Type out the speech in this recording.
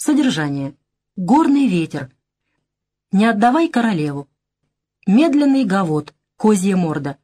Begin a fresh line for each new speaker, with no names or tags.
Содержание. Горный ветер. Не отдавай королеву. Медленный гавот. Козья морда.